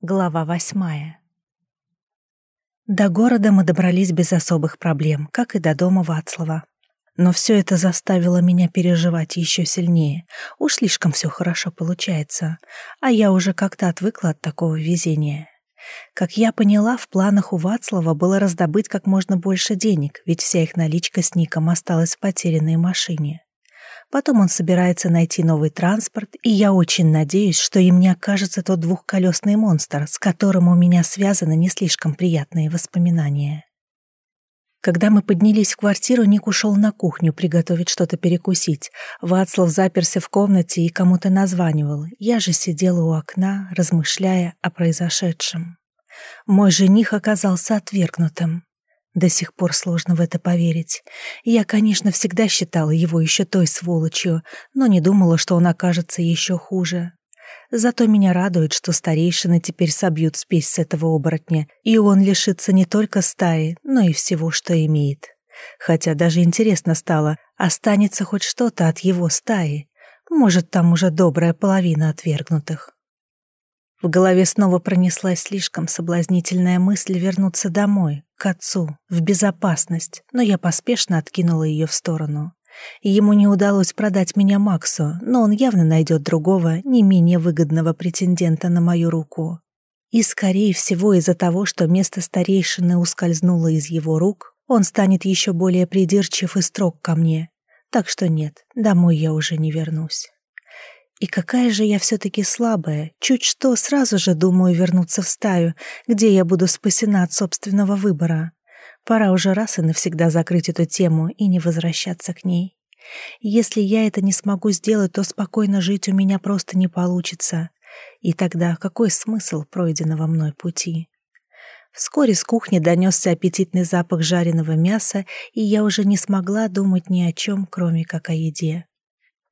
Глава восьмая. До города мы добрались без особых проблем, как и до дома Вацлава. Но все это заставило меня переживать еще сильнее. Уж слишком все хорошо получается. А я уже как-то отвыкла от такого везения. Как я поняла, в планах у Вацлава было раздобыть как можно больше денег, ведь вся их наличка с Ником осталась в потерянной машине. Потом он собирается найти новый транспорт, и я очень надеюсь, что им не окажется тот двухколесный монстр, с которым у меня связаны не слишком приятные воспоминания. Когда мы поднялись в квартиру, Ник ушел на кухню приготовить что-то перекусить. Вацлав заперся в комнате и кому-то названивал. Я же сидела у окна, размышляя о произошедшем. Мой жених оказался отвергнутым. До сих пор сложно в это поверить. Я, конечно, всегда считала его еще той сволочью, но не думала, что он окажется еще хуже. Зато меня радует, что старейшины теперь собьют спесь с этого оборотня, и он лишится не только стаи, но и всего, что имеет. Хотя даже интересно стало, останется хоть что-то от его стаи. Может, там уже добрая половина отвергнутых. В голове снова пронеслась слишком соблазнительная мысль вернуться домой, к отцу, в безопасность, но я поспешно откинула ее в сторону. Ему не удалось продать меня Максу, но он явно найдет другого, не менее выгодного претендента на мою руку. И, скорее всего, из-за того, что место старейшины ускользнуло из его рук, он станет еще более придирчив и строг ко мне. Так что нет, домой я уже не вернусь. И какая же я все-таки слабая. Чуть что, сразу же думаю вернуться в стаю, где я буду спасена от собственного выбора. Пора уже раз и навсегда закрыть эту тему и не возвращаться к ней. Если я это не смогу сделать, то спокойно жить у меня просто не получится. И тогда какой смысл пройденного мной пути? Вскоре с кухни донесся аппетитный запах жареного мяса, и я уже не смогла думать ни о чем, кроме как о еде.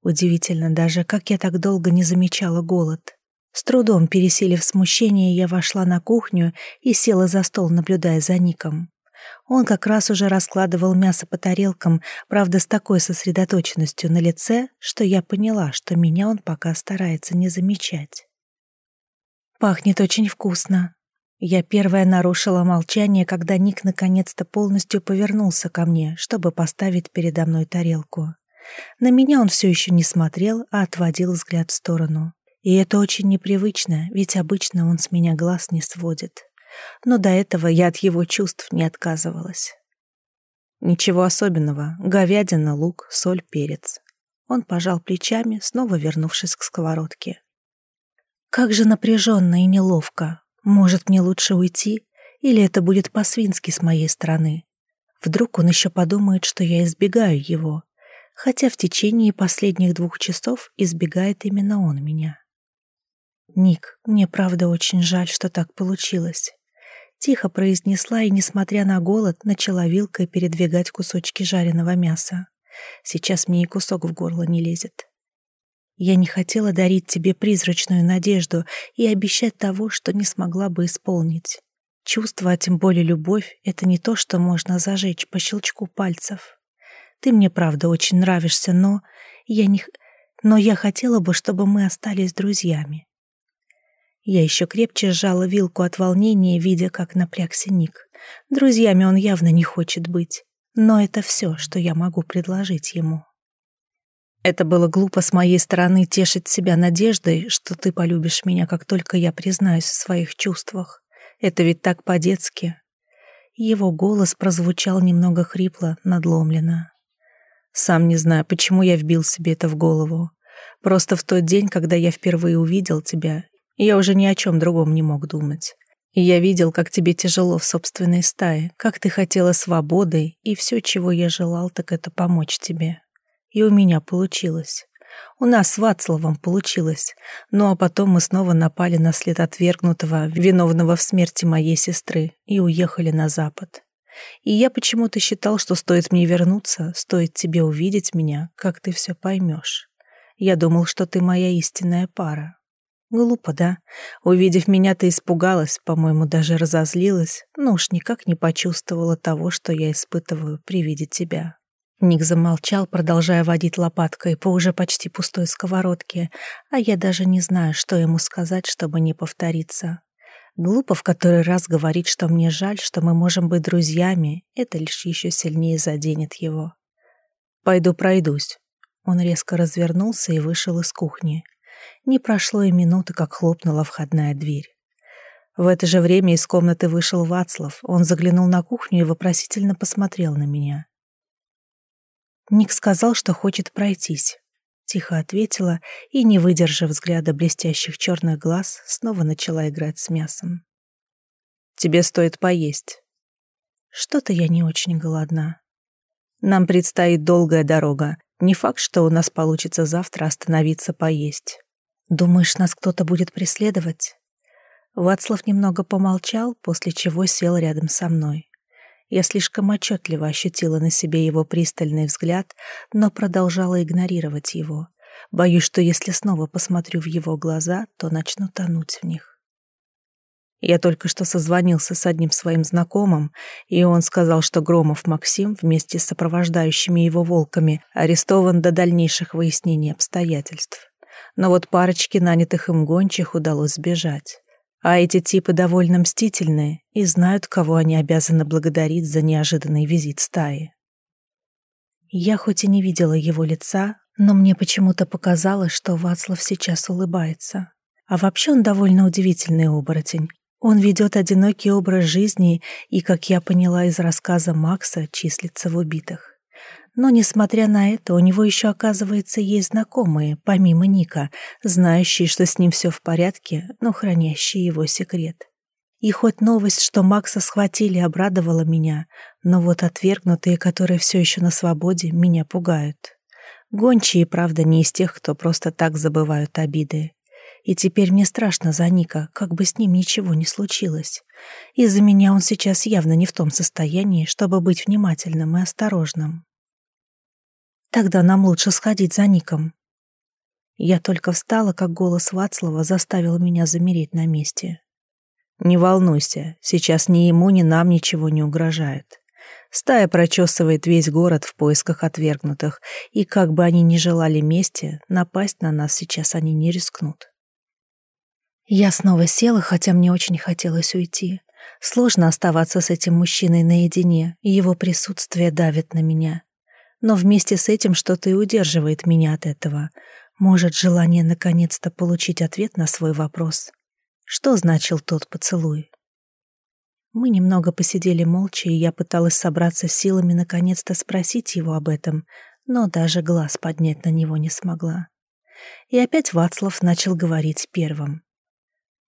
Удивительно даже, как я так долго не замечала голод. С трудом пересилив смущение, я вошла на кухню и села за стол, наблюдая за Ником. Он как раз уже раскладывал мясо по тарелкам, правда, с такой сосредоточенностью на лице, что я поняла, что меня он пока старается не замечать. «Пахнет очень вкусно». Я первая нарушила молчание, когда Ник наконец-то полностью повернулся ко мне, чтобы поставить передо мной тарелку. На меня он все еще не смотрел, а отводил взгляд в сторону. И это очень непривычно, ведь обычно он с меня глаз не сводит. Но до этого я от его чувств не отказывалась. Ничего особенного. Говядина, лук, соль, перец. Он пожал плечами, снова вернувшись к сковородке. Как же напряженно и неловко. Может, мне лучше уйти? Или это будет по-свински с моей стороны? Вдруг он еще подумает, что я избегаю его, хотя в течение последних двух часов избегает именно он меня. «Ник, мне правда очень жаль, что так получилось», — тихо произнесла и, несмотря на голод, начала вилкой передвигать кусочки жареного мяса. Сейчас мне и кусок в горло не лезет. Я не хотела дарить тебе призрачную надежду и обещать того, что не смогла бы исполнить. Чувство, а тем более любовь — это не то, что можно зажечь по щелчку пальцев. Ты мне, правда, очень нравишься, но я не... Но я хотела бы, чтобы мы остались друзьями. Я еще крепче сжала вилку от волнения, видя, как напрягся Ник. Друзьями он явно не хочет быть. Но это все, что я могу предложить ему. Это было глупо с моей стороны тешить себя надеждой, что ты полюбишь меня, как только я признаюсь в своих чувствах. Это ведь так по-детски. Его голос прозвучал немного хрипло, надломленно. Сам не знаю, почему я вбил себе это в голову. Просто в тот день, когда я впервые увидел тебя, я уже ни о чем другом не мог думать. И я видел, как тебе тяжело в собственной стае, как ты хотела свободы, и все, чего я желал, так это помочь тебе. И у меня получилось. У нас с Вацлавом получилось. Ну а потом мы снова напали на след отвергнутого, виновного в смерти моей сестры, и уехали на запад. И я почему-то считал, что стоит мне вернуться, стоит тебе увидеть меня, как ты все поймешь. Я думал, что ты моя истинная пара. Глупо, да? Увидев меня, ты испугалась, по-моему, даже разозлилась, но уж никак не почувствовала того, что я испытываю при виде тебя. Ник замолчал, продолжая водить лопаткой по уже почти пустой сковородке, а я даже не знаю, что ему сказать, чтобы не повториться. Глупо в который раз говорить, что мне жаль, что мы можем быть друзьями, это лишь еще сильнее заденет его. «Пойду пройдусь». Он резко развернулся и вышел из кухни. Не прошло и минуты, как хлопнула входная дверь. В это же время из комнаты вышел Вацлав. Он заглянул на кухню и вопросительно посмотрел на меня. Ник сказал, что хочет пройтись. Тихо ответила и, не выдержав взгляда блестящих черных глаз, снова начала играть с мясом. «Тебе стоит поесть». «Что-то я не очень голодна. Нам предстоит долгая дорога. Не факт, что у нас получится завтра остановиться поесть. Думаешь, нас кто-то будет преследовать?» Вацлав немного помолчал, после чего сел рядом со мной. Я слишком отчетливо ощутила на себе его пристальный взгляд, но продолжала игнорировать его. Боюсь, что если снова посмотрю в его глаза, то начну тонуть в них. Я только что созвонился с одним своим знакомым, и он сказал, что Громов Максим вместе с сопровождающими его волками арестован до дальнейших выяснений обстоятельств. Но вот парочке нанятых им гончих удалось сбежать. А эти типы довольно мстительные и знают, кого они обязаны благодарить за неожиданный визит стаи. Я хоть и не видела его лица, но мне почему-то показалось, что Вацлав сейчас улыбается. А вообще он довольно удивительный оборотень. Он ведет одинокий образ жизни и, как я поняла из рассказа Макса, числится в убитых. Но, несмотря на это, у него еще, оказывается, есть знакомые, помимо Ника, знающие, что с ним все в порядке, но хранящие его секрет. И хоть новость, что Макса схватили, обрадовала меня, но вот отвергнутые, которые все еще на свободе, меня пугают. Гончие, правда, не из тех, кто просто так забывают обиды. И теперь мне страшно за Ника, как бы с ним ничего не случилось. Из-за меня он сейчас явно не в том состоянии, чтобы быть внимательным и осторожным. Тогда нам лучше сходить за Ником. Я только встала, как голос Вацлава заставил меня замереть на месте. Не волнуйся, сейчас ни ему, ни нам ничего не угрожает. Стая прочесывает весь город в поисках отвергнутых, и как бы они ни желали мести, напасть на нас сейчас они не рискнут. Я снова села, хотя мне очень хотелось уйти. Сложно оставаться с этим мужчиной наедине, его присутствие давит на меня но вместе с этим что-то и удерживает меня от этого. Может, желание наконец-то получить ответ на свой вопрос. Что значил тот поцелуй? Мы немного посидели молча, и я пыталась собраться силами наконец-то спросить его об этом, но даже глаз поднять на него не смогла. И опять Вацлав начал говорить первым.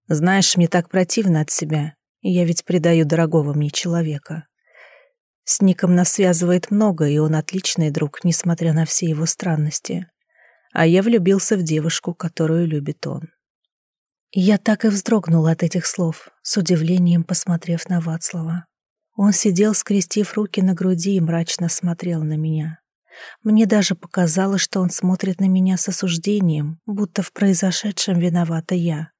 «Знаешь, мне так противно от себя, я ведь предаю дорогого мне человека. С Ником нас связывает много, и он отличный друг, несмотря на все его странности. А я влюбился в девушку, которую любит он. Я так и вздрогнула от этих слов, с удивлением посмотрев на Вацлава. Он сидел, скрестив руки на груди и мрачно смотрел на меня. Мне даже показалось, что он смотрит на меня с осуждением, будто в произошедшем виновата я.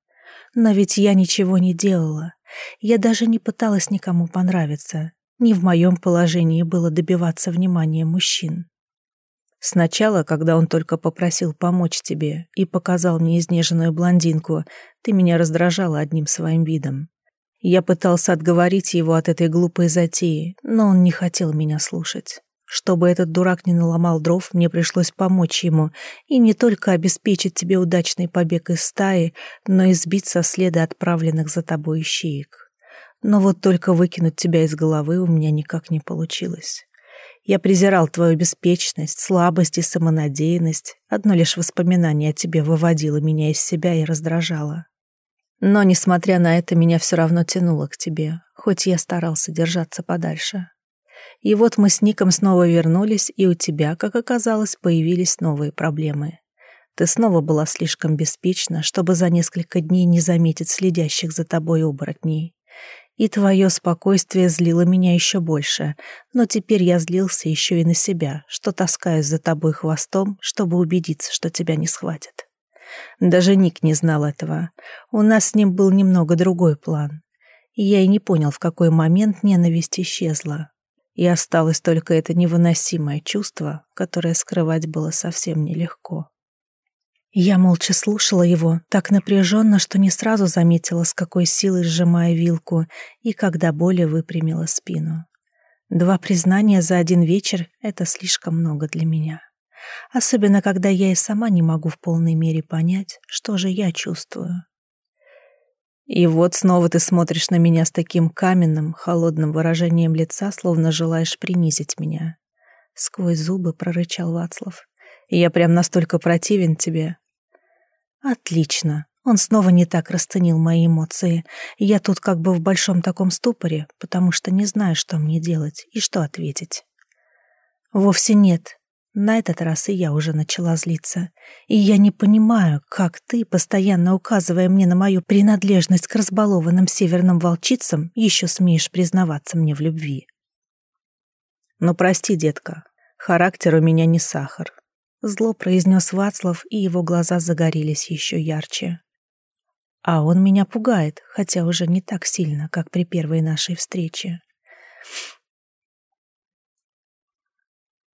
Но ведь я ничего не делала. Я даже не пыталась никому понравиться, не в моем положении было добиваться внимания мужчин. Сначала, когда он только попросил помочь тебе и показал мне изнеженную блондинку, ты меня раздражала одним своим видом. Я пытался отговорить его от этой глупой затеи, но он не хотел меня слушать. Чтобы этот дурак не наломал дров, мне пришлось помочь ему и не только обеспечить тебе удачный побег из стаи, но и сбить со следа отправленных за тобой ищеек. Но вот только выкинуть тебя из головы у меня никак не получилось. Я презирал твою беспечность, слабость и самонадеянность. Одно лишь воспоминание о тебе выводило меня из себя и раздражало. Но, несмотря на это, меня все равно тянуло к тебе, хоть я старался держаться подальше. И вот мы с Ником снова вернулись, и у тебя, как оказалось, появились новые проблемы. Ты снова была слишком беспечна, чтобы за несколько дней не заметить следящих за тобой оборотней. И твое спокойствие злило меня еще больше, но теперь я злился еще и на себя, что таскаюсь за тобой хвостом, чтобы убедиться, что тебя не схватят. Даже Ник не знал этого. У нас с ним был немного другой план. Я и не понял, в какой момент ненависть исчезла. И осталось только это невыносимое чувство, которое скрывать было совсем нелегко. Я молча слушала его, так напряженно, что не сразу заметила, с какой силой сжимая вилку, и когда более выпрямила спину. Два признания за один вечер — это слишком много для меня. Особенно, когда я и сама не могу в полной мере понять, что же я чувствую. И вот снова ты смотришь на меня с таким каменным, холодным выражением лица, словно желаешь принизить меня. Сквозь зубы прорычал Вацлав. Я прям настолько противен тебе. Отлично. Он снова не так расценил мои эмоции. Я тут как бы в большом таком ступоре, потому что не знаю, что мне делать и что ответить. Вовсе нет. На этот раз и я уже начала злиться. И я не понимаю, как ты, постоянно указывая мне на мою принадлежность к разбалованным северным волчицам, еще смеешь признаваться мне в любви. Ну, прости, детка, характер у меня не сахар. Зло произнес Вацлав, и его глаза загорелись еще ярче. А он меня пугает, хотя уже не так сильно, как при первой нашей встрече.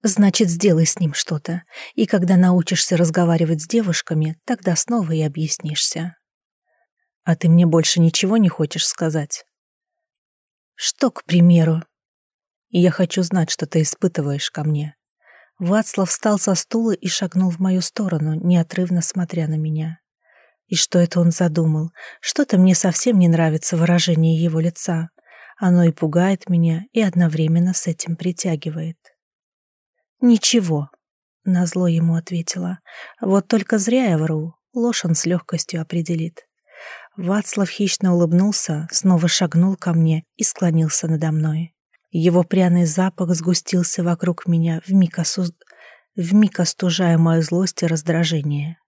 Значит, сделай с ним что-то, и когда научишься разговаривать с девушками, тогда снова и объяснишься. А ты мне больше ничего не хочешь сказать? Что, к примеру? Я хочу знать, что ты испытываешь ко мне. Вацлав встал со стула и шагнул в мою сторону, неотрывно смотря на меня. И что это он задумал? Что-то мне совсем не нравится выражение его лица. Оно и пугает меня, и одновременно с этим притягивает. «Ничего», — назло ему ответила. «Вот только зря я вру, ложь он с легкостью определит». Вацлав хищно улыбнулся, снова шагнул ко мне и склонился надо мной. Его пряный запах сгустился вокруг меня, вмиг, осу... вмиг остужая мою злость и раздражение.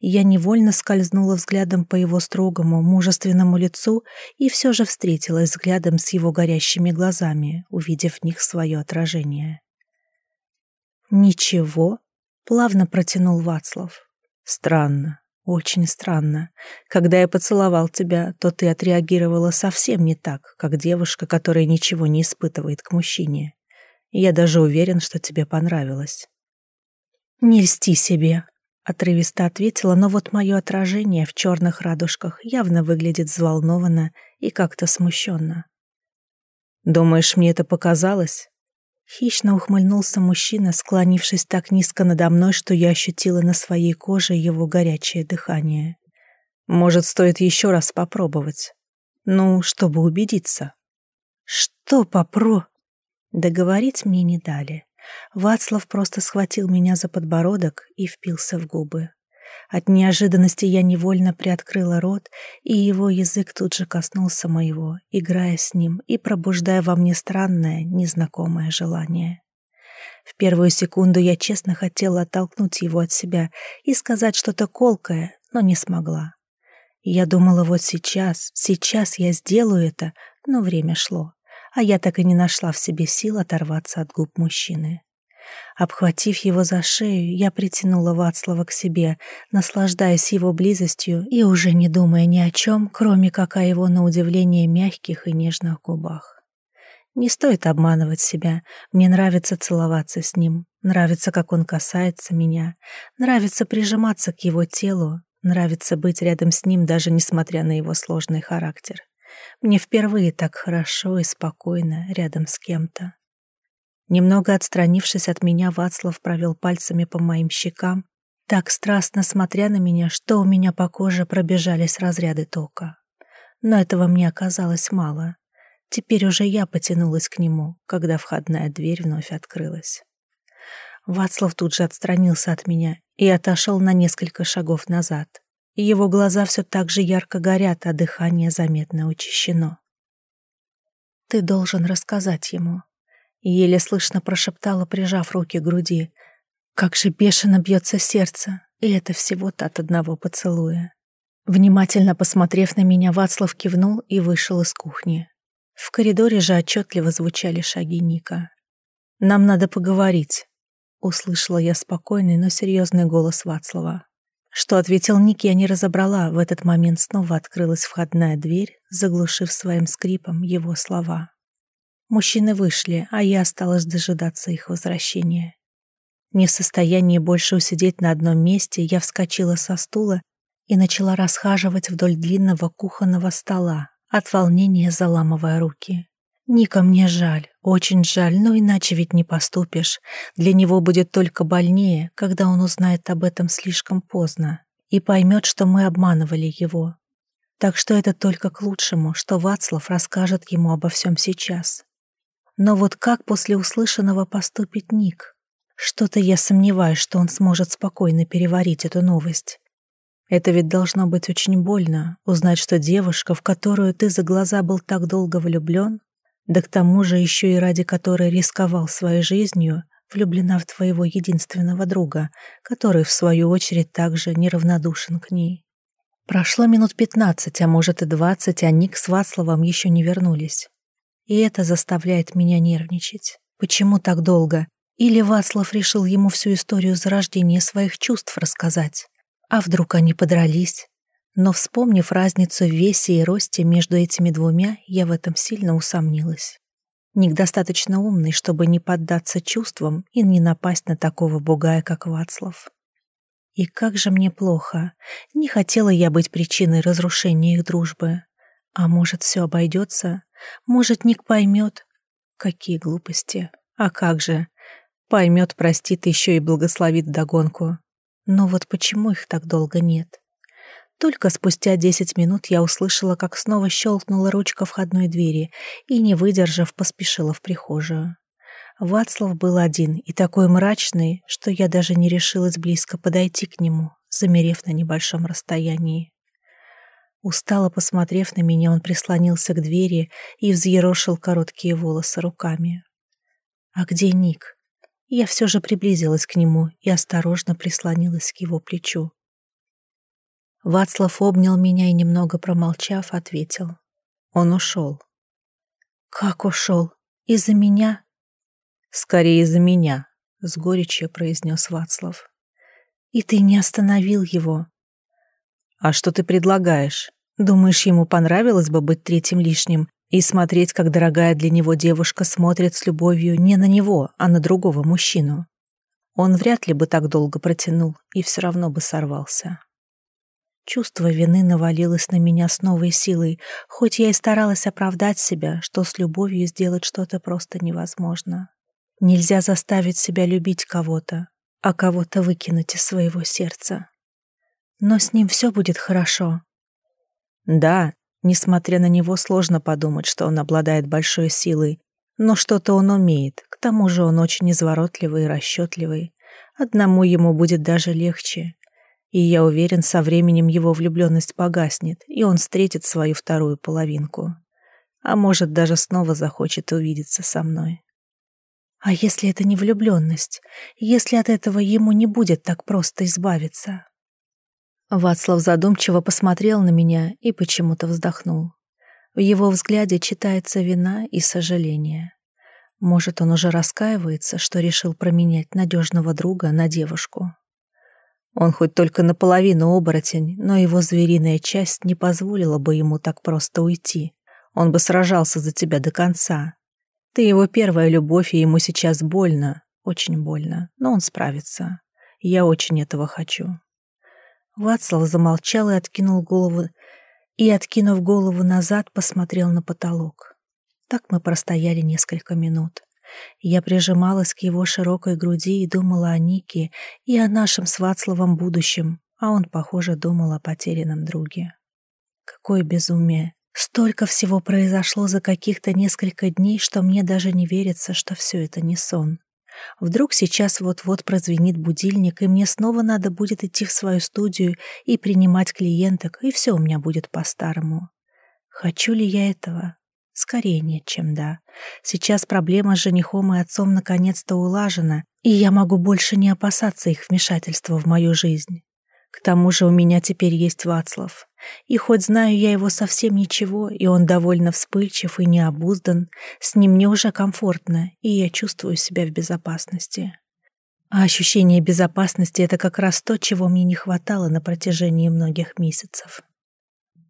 Я невольно скользнула взглядом по его строгому, мужественному лицу и все же встретилась взглядом с его горящими глазами, увидев в них свое отражение. «Ничего?» — плавно протянул Вацлав. «Странно. Очень странно. Когда я поцеловал тебя, то ты отреагировала совсем не так, как девушка, которая ничего не испытывает к мужчине. Я даже уверен, что тебе понравилось. Не льсти себе, отрывисто ответила, но вот мое отражение в черных радужках явно выглядит взволнованно и как-то смущенно. Думаешь, мне это показалось? Хищно ухмыльнулся мужчина, склонившись так низко надо мной, что я ощутила на своей коже его горячее дыхание. Может, стоит еще раз попробовать? Ну, чтобы убедиться. Что попро... Договорить мне не дали. Вацлав просто схватил меня за подбородок и впился в губы. От неожиданности я невольно приоткрыла рот, и его язык тут же коснулся моего, играя с ним и пробуждая во мне странное, незнакомое желание. В первую секунду я честно хотела оттолкнуть его от себя и сказать что-то колкое, но не смогла. Я думала, вот сейчас, сейчас я сделаю это, но время шло, а я так и не нашла в себе сил оторваться от губ мужчины. Обхватив его за шею, я притянула Вацлава к себе, наслаждаясь его близостью и уже не думая ни о чем, кроме как о его, на удивление, мягких и нежных губах. Не стоит обманывать себя. Мне нравится целоваться с ним, нравится, как он касается меня, нравится прижиматься к его телу, нравится быть рядом с ним, даже несмотря на его сложный характер. Мне впервые так хорошо и спокойно рядом с кем-то. Немного отстранившись от меня, Вацлав провел пальцами по моим щекам, так страстно смотря на меня, что у меня по коже пробежались разряды тока. Но этого мне оказалось мало. Теперь уже я потянулась к нему, когда входная дверь вновь открылась. Вацлав тут же отстранился от меня и отошел на несколько шагов назад. Его глаза все так же ярко горят, а дыхание заметно учащено. «Ты должен рассказать ему», Еле слышно прошептала, прижав руки к груди. Как же бешено бьется сердце, и это всего-то от одного поцелуя. Внимательно посмотрев на меня, Вацлав кивнул и вышел из кухни. В коридоре же отчетливо звучали шаги Ника. «Нам надо поговорить», — услышала я спокойный, но серьезный голос Вацлава. Что ответил Ник, я не разобрала. В этот момент снова открылась входная дверь, заглушив своим скрипом его слова. Мужчины вышли, а я осталась дожидаться их возвращения. Не в состоянии больше усидеть на одном месте, я вскочила со стула и начала расхаживать вдоль длинного кухонного стола, от волнения заламывая руки. Ника мне жаль, очень жаль, но иначе ведь не поступишь. Для него будет только больнее, когда он узнает об этом слишком поздно и поймет, что мы обманывали его. Так что это только к лучшему, что Вацлав расскажет ему обо всем сейчас. Но вот как после услышанного поступит Ник? Что-то я сомневаюсь, что он сможет спокойно переварить эту новость. Это ведь должно быть очень больно, узнать, что девушка, в которую ты за глаза был так долго влюблен, да к тому же еще и ради которой рисковал своей жизнью, влюблена в твоего единственного друга, который, в свою очередь, также неравнодушен к ней. Прошло минут пятнадцать, а может и двадцать, а Ник с Вацлавом еще не вернулись. И это заставляет меня нервничать. Почему так долго? Или Вацлав решил ему всю историю зарождения своих чувств рассказать? А вдруг они подрались? Но, вспомнив разницу в весе и росте между этими двумя, я в этом сильно усомнилась. Ник достаточно умный, чтобы не поддаться чувствам и не напасть на такого бугая, как Вацлав. И как же мне плохо. Не хотела я быть причиной разрушения их дружбы. А может, все обойдется? Может, Ник поймет? Какие глупости. А как же? Поймет, простит, еще и благословит догонку. Но вот почему их так долго нет? Только спустя десять минут я услышала, как снова щелкнула ручка входной двери и, не выдержав, поспешила в прихожую. Вацлав был один и такой мрачный, что я даже не решилась близко подойти к нему, замерев на небольшом расстоянии. Устало посмотрев на меня, он прислонился к двери и взъерошил короткие волосы руками. «А где Ник?» Я все же приблизилась к нему и осторожно прислонилась к его плечу. Вацлав обнял меня и, немного промолчав, ответил. Он ушел. «Как ушел? Из-за меня?» «Скорее из-за меня», — с горечью произнес Вацлав. «И ты не остановил его?» «А что ты предлагаешь? Думаешь, ему понравилось бы быть третьим лишним и смотреть, как дорогая для него девушка смотрит с любовью не на него, а на другого мужчину. Он вряд ли бы так долго протянул и все равно бы сорвался. Чувство вины навалилось на меня с новой силой, хоть я и старалась оправдать себя, что с любовью сделать что-то просто невозможно. Нельзя заставить себя любить кого-то, а кого-то выкинуть из своего сердца. Но с ним все будет хорошо. Да, Несмотря на него, сложно подумать, что он обладает большой силой, но что-то он умеет, к тому же он очень изворотливый и расчетливый. Одному ему будет даже легче. И я уверен, со временем его влюбленность погаснет, и он встретит свою вторую половинку. А может, даже снова захочет увидеться со мной. А если это не влюбленность? Если от этого ему не будет так просто избавиться? Вацлав задумчиво посмотрел на меня и почему-то вздохнул. В его взгляде читается вина и сожаление. Может, он уже раскаивается, что решил променять надежного друга на девушку. Он хоть только наполовину оборотень, но его звериная часть не позволила бы ему так просто уйти. Он бы сражался за тебя до конца. Ты его первая любовь, и ему сейчас больно, очень больно, но он справится. Я очень этого хочу. Вацлав замолчал и откинул голову, и, откинув голову назад, посмотрел на потолок. Так мы простояли несколько минут. Я прижималась к его широкой груди и думала о Нике и о нашем с Вацлавом будущем, а он, похоже, думал о потерянном друге. Какое безумие! Столько всего произошло за каких-то несколько дней, что мне даже не верится, что все это не сон. Вдруг сейчас вот-вот прозвенит будильник, и мне снова надо будет идти в свою студию и принимать клиенток, и все у меня будет по-старому. Хочу ли я этого? Скорее нет, чем да. Сейчас проблема с женихом и отцом наконец-то улажена, и я могу больше не опасаться их вмешательства в мою жизнь. К тому же у меня теперь есть Вацлав. И хоть знаю я его совсем ничего, и он довольно вспыльчив и необуздан, с ним мне уже комфортно, и я чувствую себя в безопасности. А ощущение безопасности — это как раз то, чего мне не хватало на протяжении многих месяцев.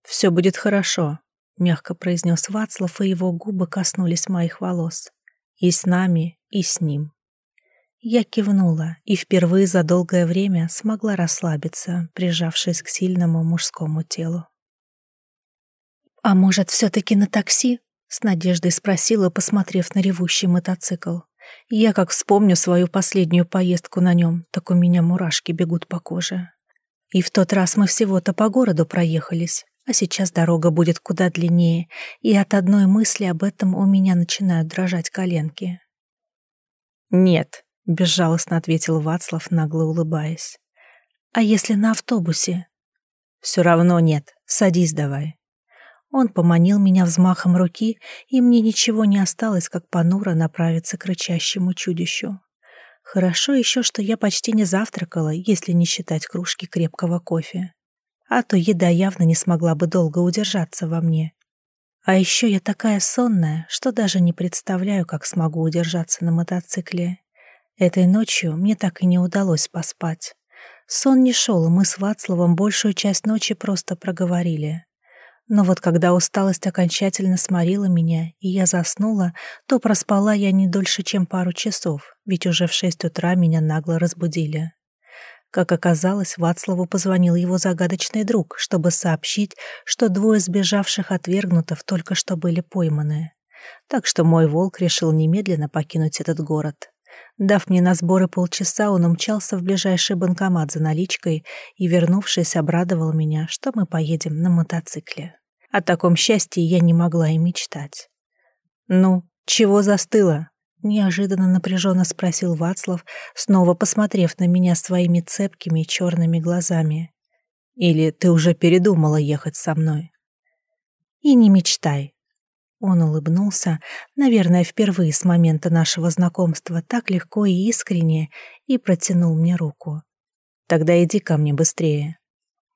«Все будет хорошо», — мягко произнес Вацлав, и его губы коснулись моих волос. «И с нами, и с ним». Я кивнула и впервые за долгое время смогла расслабиться, прижавшись к сильному мужскому телу. «А может, все-таки на такси?» — с надеждой спросила, посмотрев на ревущий мотоцикл. Я как вспомню свою последнюю поездку на нем, так у меня мурашки бегут по коже. И в тот раз мы всего-то по городу проехались, а сейчас дорога будет куда длиннее, и от одной мысли об этом у меня начинают дрожать коленки. «Нет», — безжалостно ответил Вацлав, нагло улыбаясь. «А если на автобусе?» «Все равно нет. Садись давай». Он поманил меня взмахом руки, и мне ничего не осталось, как понуро направиться к рычащему чудищу. Хорошо еще, что я почти не завтракала, если не считать кружки крепкого кофе. А то еда явно не смогла бы долго удержаться во мне. А еще я такая сонная, что даже не представляю, как смогу удержаться на мотоцикле. Этой ночью мне так и не удалось поспать. Сон не шел, и мы с Вацлавом большую часть ночи просто проговорили. Но вот когда усталость окончательно сморила меня, и я заснула, то проспала я не дольше, чем пару часов, ведь уже в шесть утра меня нагло разбудили. Как оказалось, Вацлаву позвонил его загадочный друг, чтобы сообщить, что двое сбежавших отвергнутов только что были пойманы. Так что мой волк решил немедленно покинуть этот город. Дав мне на сборы полчаса, он умчался в ближайший банкомат за наличкой и, вернувшись, обрадовал меня, что мы поедем на мотоцикле. О таком счастье я не могла и мечтать. «Ну, чего застыло?» — неожиданно напряженно спросил Вацлав, снова посмотрев на меня своими цепкими черными глазами. «Или ты уже передумала ехать со мной?» «И не мечтай». Он улыбнулся, наверное, впервые с момента нашего знакомства, так легко и искренне, и протянул мне руку. «Тогда иди ко мне быстрее».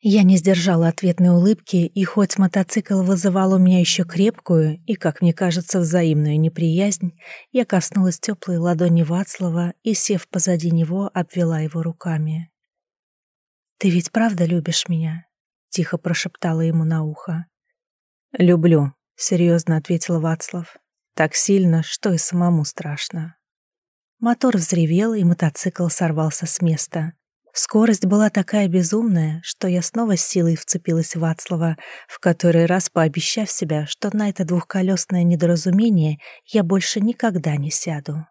Я не сдержала ответной улыбки, и хоть мотоцикл вызывал у меня еще крепкую и, как мне кажется, взаимную неприязнь, я коснулась теплой ладони Вацлава и, сев позади него, обвела его руками. «Ты ведь правда любишь меня?» — тихо прошептала ему на ухо. «Люблю», — серьезно ответил Вацлав. «Так сильно, что и самому страшно». Мотор взревел, и мотоцикл сорвался с места. Скорость была такая безумная, что я снова с силой вцепилась в Вацлава, в который раз пообещав себя, что на это двухколесное недоразумение я больше никогда не сяду.